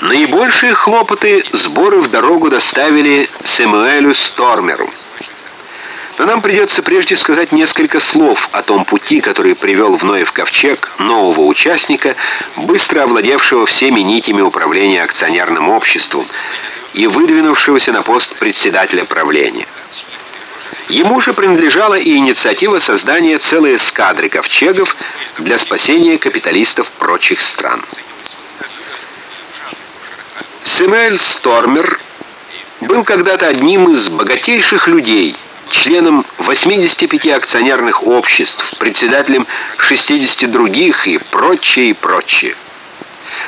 Наибольшие хлопоты сборы в дорогу доставили Сэмуэлю Стормеру. Но нам придется прежде сказать несколько слов о том пути, который привел в Ноев ковчег нового участника, быстро овладевшего всеми нитями управления акционерным обществом и выдвинувшегося на пост председателя правления. Ему же принадлежала и инициатива создания целой эскадры ковчегов для спасения капиталистов прочих стран. Сэмюэль Стормер был когда-то одним из богатейших людей, членом 85 акционерных обществ, председателем 60 других и прочее, и прочее.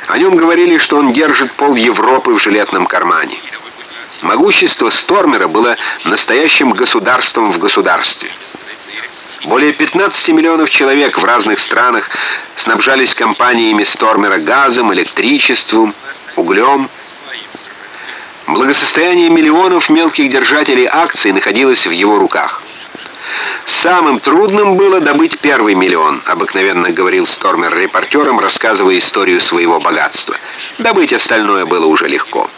О нем говорили, что он держит пол Европы в жилетном кармане. Могущество Стормера было настоящим государством в государстве. Более 15 миллионов человек в разных странах снабжались компаниями Стормера газом, электричеством, углем. Благосостояние миллионов мелких держателей акций находилось в его руках. Самым трудным было добыть первый миллион, обыкновенно говорил Стормер репортерам, рассказывая историю своего богатства. Добыть остальное было уже легко.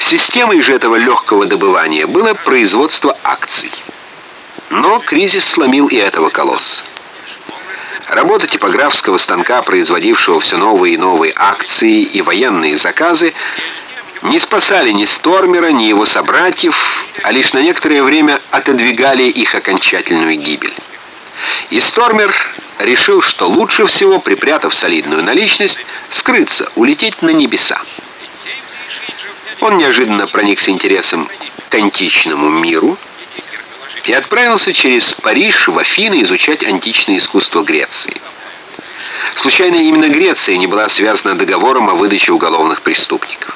Системой же этого легкого добывания было производство акций. Но кризис сломил и этого колосса. Работа типографского станка, производившего все новые и новые акции и военные заказы, не спасали ни Стормера, ни его собратьев, а лишь на некоторое время отодвигали их окончательную гибель. И Стормер решил, что лучше всего, припрятав солидную наличность, скрыться, улететь на небеса. Он неожиданно проникся интересом к античному миру и отправился через Париж в Афины изучать античное искусство Греции. Случайно именно Греция не была связана договором о выдаче уголовных преступников.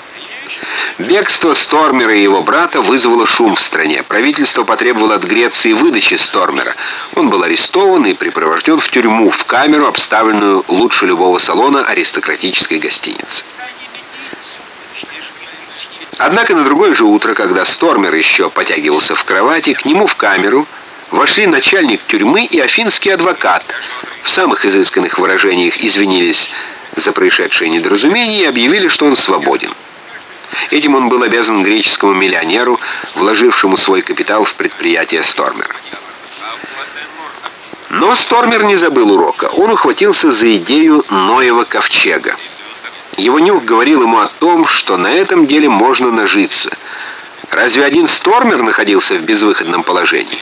Бегство Стормера и его брата вызвало шум в стране. Правительство потребовало от Греции выдачи Стормера. Он был арестован и припровожден в тюрьму, в камеру, обставленную лучше любого салона аристократической гостиницы. Однако на другое же утро, когда Стормер еще потягивался в кровати, к нему в камеру вошли начальник тюрьмы и афинский адвокат. В самых изысканных выражениях извинились за происшедшее недоразумение и объявили, что он свободен. Этим он был обязан греческому миллионеру, вложившему свой капитал в предприятие Стормера. Но Стормер не забыл урока. Он ухватился за идею Ноева ковчега. Его нюх говорил ему о том, что на этом деле можно нажиться. Разве один Стормер находился в безвыходном положении?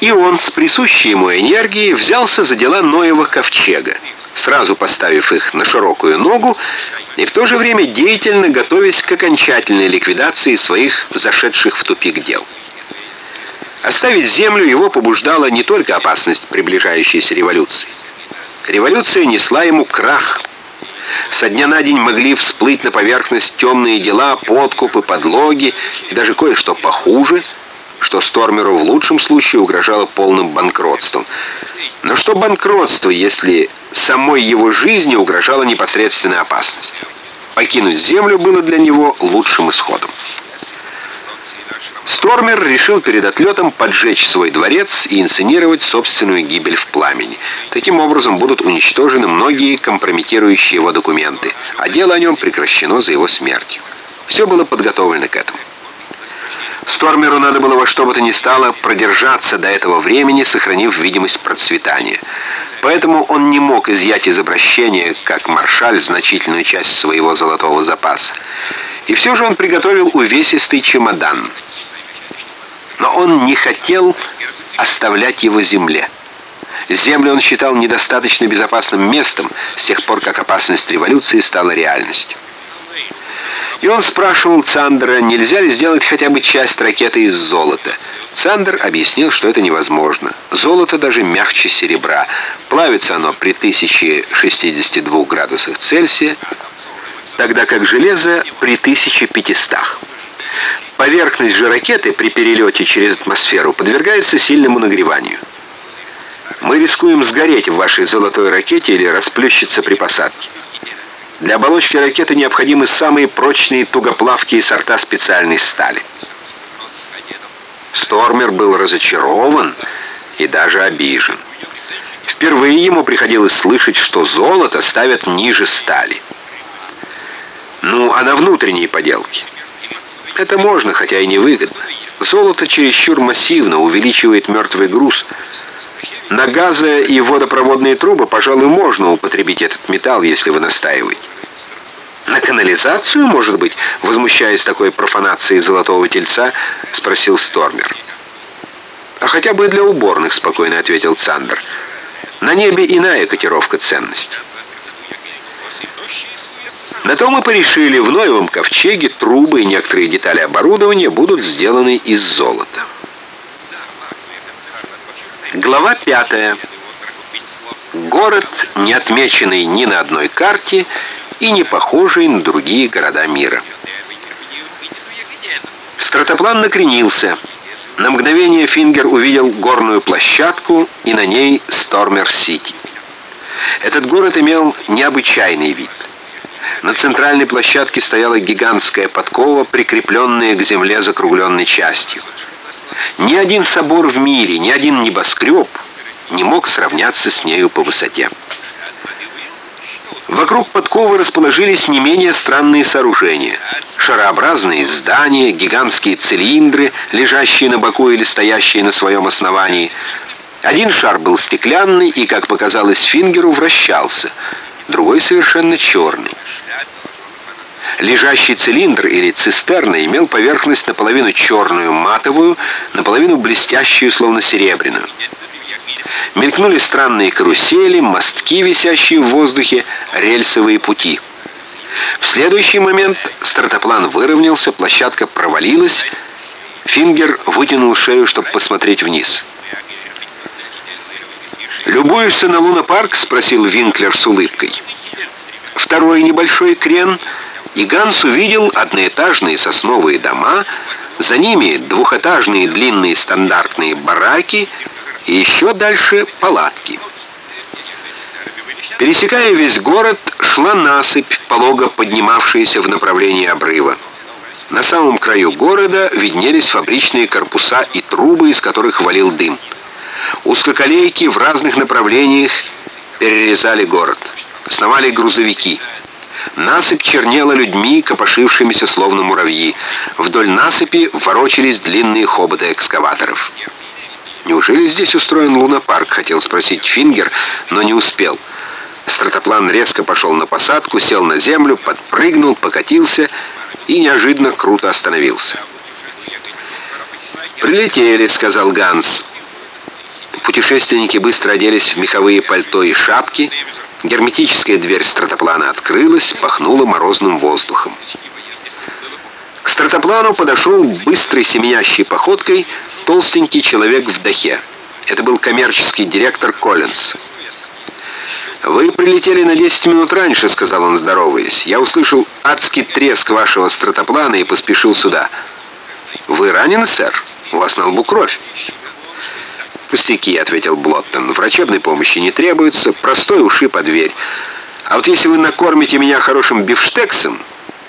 И он с присущей ему энергией взялся за дела Ноева ковчега, сразу поставив их на широкую ногу и в то же время деятельно готовясь к окончательной ликвидации своих зашедших в тупик дел. Оставить землю его побуждала не только опасность приближающейся революции. Революция несла ему крах – со дня на день могли всплыть на поверхность темные дела, подкупы, подлоги и даже кое-что похуже, что Стормеру в лучшем случае угрожало полным банкротством. Но что банкротство, если самой его жизни угрожала непосредственная опасность? Покинуть землю было для него лучшим исходом. Стормер решил перед отлетом поджечь свой дворец и инсценировать собственную гибель в пламени. Таким образом будут уничтожены многие компрометирующие его документы, а дело о нем прекращено за его смертью. Все было подготовлено к этому. Стормеру надо было во что бы то ни стало продержаться до этого времени, сохранив видимость процветания. Поэтому он не мог изъять из обращения, как маршаль, значительную часть своего золотого запаса. И все же он приготовил увесистый чемодан – но он не хотел оставлять его земле. Землю он считал недостаточно безопасным местом с тех пор, как опасность революции стала реальностью. И он спрашивал Цандера, нельзя ли сделать хотя бы часть ракеты из золота. Цандер объяснил, что это невозможно. Золото даже мягче серебра. Плавится оно при 1062 градусах Цельсия, тогда как железо при 1500. Поверхность же ракеты при перелете через атмосферу подвергается сильному нагреванию. Мы рискуем сгореть в вашей золотой ракете или расплющиться при посадке. Для оболочки ракеты необходимы самые прочные тугоплавкие сорта специальной стали. Стормер был разочарован и даже обижен. Впервые ему приходилось слышать, что золото ставят ниже стали. Ну, а на внутренние поделки? Это можно, хотя и невыгодно. Золото чересчур массивно увеличивает мертвый груз. На газы и водопроводные трубы, пожалуй, можно употребить этот металл, если вы настаиваете. «На канализацию, может быть?» Возмущаясь такой профанацией золотого тельца, спросил Стормер. «А хотя бы для уборных», — спокойно ответил Цандер. «На небе иная котировка ценностей». На то мы порешили, в Ноевом ковчеге трубы и некоторые детали оборудования будут сделаны из золота. Глава пятая. Город, не отмеченный ни на одной карте и не похожий на другие города мира. Стратоплан накренился. На мгновение Фингер увидел горную площадку и на ней Стормер-Сити. Этот город имел необычайный вид – на центральной площадке стояла гигантская подкова, прикрепленная к земле закругленной частью. Ни один собор в мире, ни один небоскреб не мог сравняться с нею по высоте. Вокруг подковы расположились не менее странные сооружения. Шарообразные здания, гигантские цилиндры, лежащие на боку или стоящие на своем основании. Один шар был стеклянный и, как показалось Фингеру, вращался – другой совершенно черный. Лежащий цилиндр или цистерна имел поверхность наполовину черную, матовую, наполовину блестящую, словно серебряную. Мелькнули странные карусели, мостки, висящие в воздухе, рельсовые пути. В следующий момент стартоплан выровнялся, площадка провалилась. Фингер вытянул шею, чтобы посмотреть вниз. «Любуешься на лунопарк?» — спросил Винклер с улыбкой. Второй небольшой крен, и Ганс увидел одноэтажные сосновые дома, за ними двухэтажные длинные стандартные бараки и еще дальше палатки. Пересекая весь город, шла насыпь, полого поднимавшаяся в направлении обрыва. На самом краю города виднелись фабричные корпуса и трубы, из которых валил дым. Узкоколейки в разных направлениях перерезали город. Сновали грузовики. Насыпь чернела людьми, копошившимися словно муравьи. Вдоль насыпи ворочались длинные хоботы экскаваторов. «Неужели здесь устроен лунопарк?» — хотел спросить Фингер, но не успел. Стратоплан резко пошел на посадку, сел на землю, подпрыгнул, покатился и неожиданно круто остановился. «Прилетели», — сказал Ганс. Путешественники быстро оделись в меховые пальто и шапки. Герметическая дверь стратоплана открылась, пахнула морозным воздухом. К стратоплану подошел быстрой семенящей походкой толстенький человек в дахе. Это был коммерческий директор Коллинз. «Вы прилетели на 10 минут раньше», — сказал он, здороваясь. «Я услышал адский треск вашего стратоплана и поспешил сюда». «Вы ранены, сэр? У вас на лбу кровь». «Пустяки», — ответил Блоттон. «Врачебной помощи не требуется, простой ушиб о дверь. А вот если вы накормите меня хорошим бифштексом,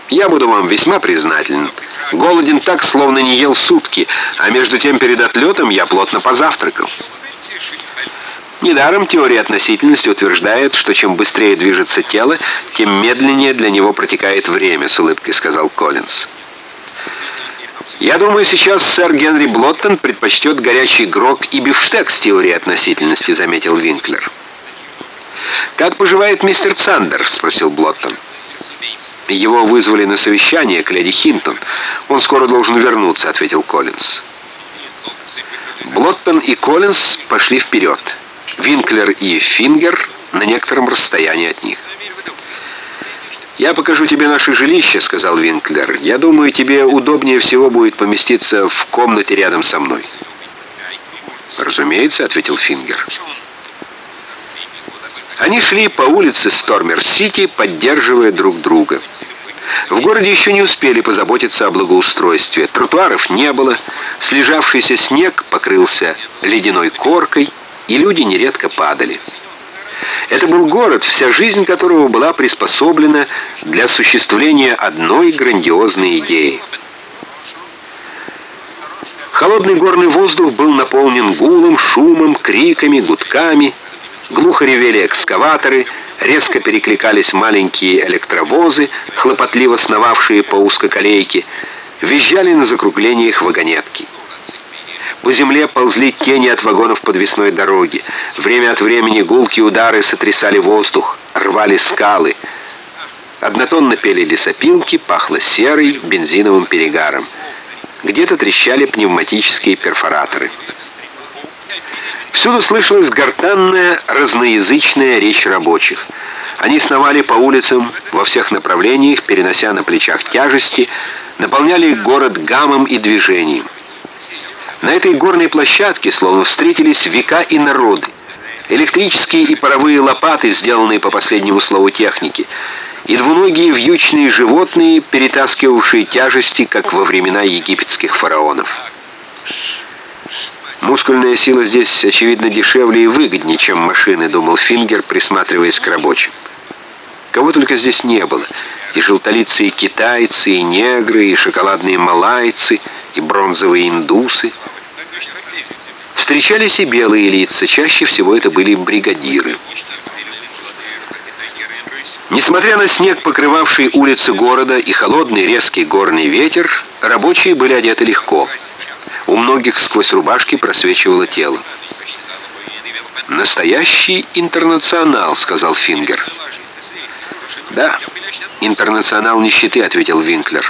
я буду вам весьма признателен. Голоден так, словно не ел сутки, а между тем перед отлетом я плотно позавтракал». Недаром теория относительности утверждает, что чем быстрее движется тело, тем медленнее для него протекает время, с улыбкой сказал Коллинз. Я думаю, сейчас сэр Генри Блоттон предпочтет горячий грок и бифштекс теории относительности, заметил Винклер. «Как поживает мистер Цандер?» — спросил Блоттон. «Его вызвали на совещание к леди Хинтон. Он скоро должен вернуться», — ответил Коллинз. Блоттон и Коллинз пошли вперед. Винклер и Фингер на некотором расстоянии от них. «Я покажу тебе наше жилище», — сказал Винклер. «Я думаю, тебе удобнее всего будет поместиться в комнате рядом со мной». «Разумеется», — ответил Фингер. Они шли по улице Стормер-Сити, поддерживая друг друга. В городе еще не успели позаботиться о благоустройстве. Тротуаров не было, слежавшийся снег покрылся ледяной коркой, и люди нередко падали. Это был город, вся жизнь которого была приспособлена для осуществления одной грандиозной идеи. Холодный горный воздух был наполнен гулом, шумом, криками, гудками. Глухо ревели экскаваторы, резко перекликались маленькие электровозы, хлопотливо сновавшие по узкоколейке, визжали на закруглениях вагонетки. По земле ползли тени от вагонов подвесной дороги. Время от времени гулкие удары сотрясали воздух, рвали скалы. Однотонно пели лесопилки, пахло серой, бензиновым перегаром. Где-то трещали пневматические перфораторы. Всюду слышалась гортанная, разноязычная речь рабочих. Они сновали по улицам во всех направлениях, перенося на плечах тяжести, наполняли город гамом и движением. На этой горной площадке словно встретились века и народы. Электрические и паровые лопаты, сделанные по последнему слову техники, и двуногие вьючные животные, перетаскивавшие тяжести, как во времена египетских фараонов. Мускульная сила здесь, очевидно, дешевле и выгоднее, чем машины, думал Фингер, присматриваясь к рабочим. Кого только здесь не было. И желтолицые китайцы, и негры, и шоколадные малайцы, и бронзовые индусы. Встречались и белые лица, чаще всего это были бригадиры. Несмотря на снег, покрывавший улицы города, и холодный резкий горный ветер, рабочие были одеты легко. У многих сквозь рубашки просвечивало тело. «Настоящий интернационал», — сказал Фингер. «Да, интернационал нищеты», — ответил Винклер.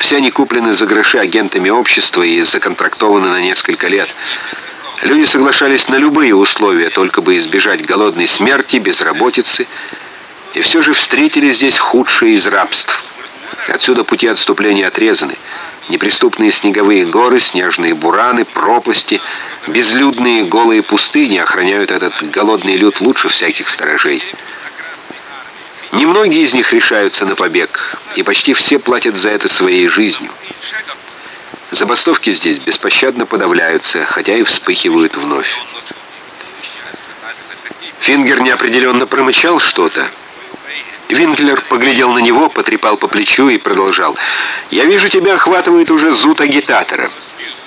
«Все они куплены за гроши агентами общества и законтрактованы на несколько лет. Люди соглашались на любые условия, только бы избежать голодной смерти, безработицы, и все же встретили здесь худшие из рабств. Отсюда пути отступления отрезаны». Неприступные снеговые горы, снежные бураны, пропасти, безлюдные голые пустыни охраняют этот голодный люд лучше всяких сторожей. Немногие из них решаются на побег, и почти все платят за это своей жизнью. Забастовки здесь беспощадно подавляются, хотя и вспыхивают вновь. Фингер неопределенно промычал что-то, Винклер поглядел на него, потрепал по плечу и продолжал. «Я вижу, тебя охватывает уже зуд агитатора.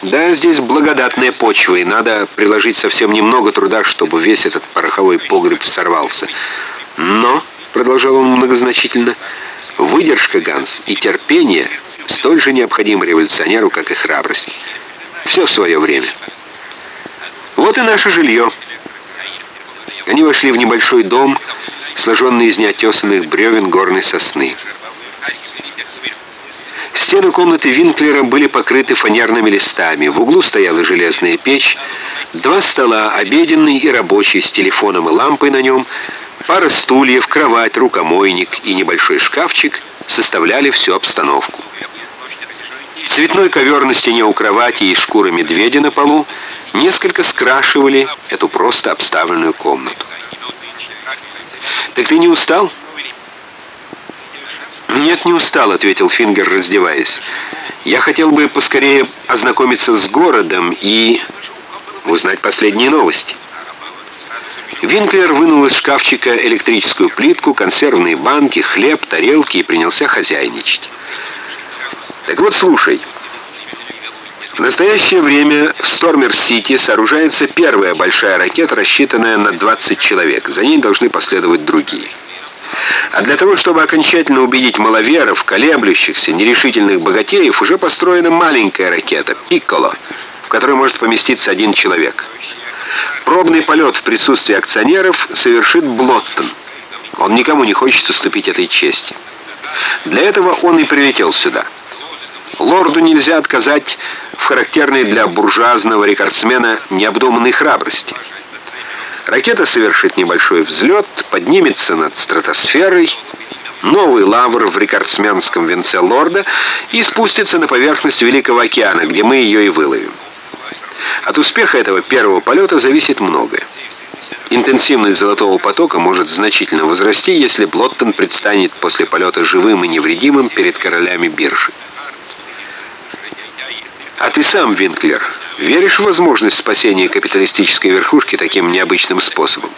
Да, здесь благодатная почва, и надо приложить совсем немного труда, чтобы весь этот пороховой погреб сорвался. Но, — продолжал он многозначительно, — выдержка, Ганс, и терпение столь же необходимы революционеру, как и храбрость. Все в свое время. Вот и наше жилье». Они вошли в небольшой дом, сложенный из неотесанных бревен горной сосны. Стены комнаты Винклера были покрыты фанерными листами. В углу стояла железная печь, два стола, обеденный и рабочий, с телефоном и лампой на нем, пара стульев, кровать, рукомойник и небольшой шкафчик составляли всю обстановку. Цветной ковер на стене у кровати и шкура медведя на полу несколько скрашивали эту просто обставленную комнату. «Так ты не устал?» «Нет, не устал», — ответил Фингер, раздеваясь. «Я хотел бы поскорее ознакомиться с городом и узнать последние новости». Винклер вынул из шкафчика электрическую плитку, консервные банки, хлеб, тарелки и принялся хозяйничать. «Так вот, слушай». В настоящее время в Стормер-Сити сооружается первая большая ракета, рассчитанная на 20 человек. За ней должны последовать другие. А для того, чтобы окончательно убедить маловеров, колеблющихся, нерешительных богатеев, уже построена маленькая ракета «Пикколо», в которой может поместиться один человек. Пробный полет в присутствии акционеров совершит Блоттон. Он никому не хочет уступить этой чести. Для этого он и прилетел сюда. Лорду нельзя отказать в характерной для буржуазного рекордсмена необдуманной храбрости. Ракета совершит небольшой взлет, поднимется над стратосферой, новый лавр в рекордсменском венце лорда и спустится на поверхность Великого океана, где мы ее и выловим. От успеха этого первого полета зависит многое. Интенсивность золотого потока может значительно возрасти, если Блоттон предстанет после полета живым и невредимым перед королями биржи. А ты сам, Винклер, веришь в возможность спасения капиталистической верхушки таким необычным способом?